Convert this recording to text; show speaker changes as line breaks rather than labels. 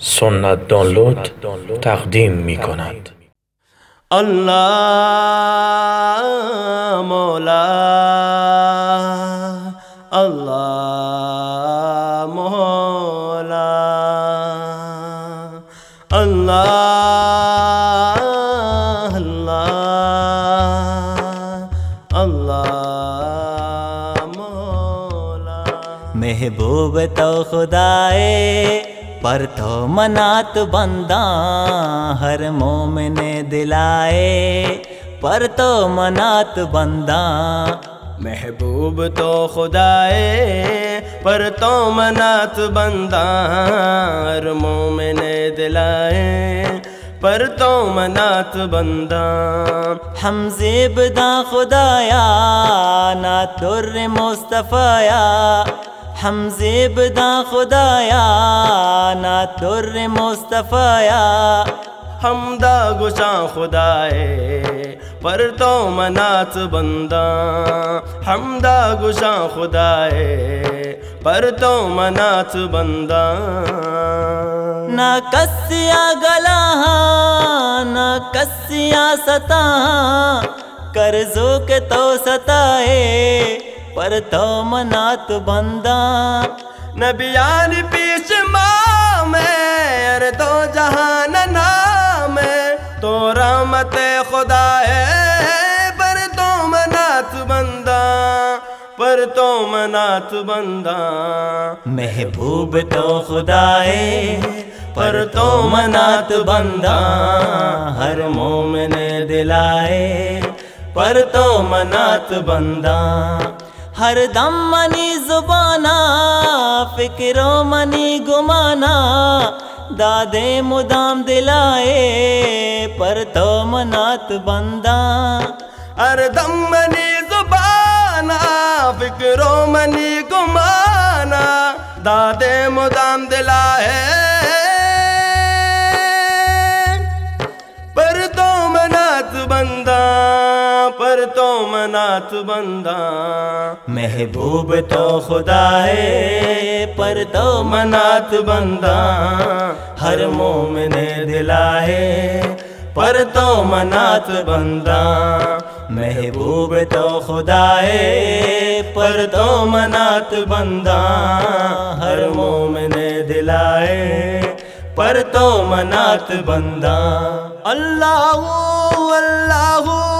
سنت دانلود تقدیم می کند.
اللہ مولا اللہ مولا اللہ اللہ اللہ مولا
محبوب تو خدائے پر تو منات بندہ ہر مومن دلائے پر تو منات بندہ
محبوب تو خدائے پر تو منات بندہ ہر مومن دلائے پر تو منات بندہ
ہم زیب دا خدایا نہ در مصطفیٰ۔ ہم زیب دا خدایا نا در مصطفیٰ۔
ہم دا گشا خدائے پر تو منات بندہ ہم دا گشا خدائے پر تو منات بندہ
نہ کسیا گلا نہ کسیا ستا کرزو کے تو ستائے پر تو منات بندہ۔
نبیان پیش ماں میں تو جہان نام تو رحمت خدا ہے، پر تو منات بندہ۔ پر تو منات بندہ۔
محبوب تو خدا ہے، پر تو منات بندہ۔ ہر مومن دلائے پر تو منات بندہ۔ ہر دم منی زبانا فکرو منی گمانا۔ دادے مدام دلائے پر تو منات بندہ۔
ہر دم منی زبانا فکرو منی گمانا۔ دادے مدام دلائے پر تو منات بندہ۔
محبوب تو خدا ہے، پر تو منات بندہ۔ ہر مومن دلا ہے، پر تو منات بندہ۔ محبوب تو خدا ہے، پر تو منات بندہ۔ ہر مومن دلا ہے، پر تو منات بندہ۔
اللہ اللہ اللہ اللہ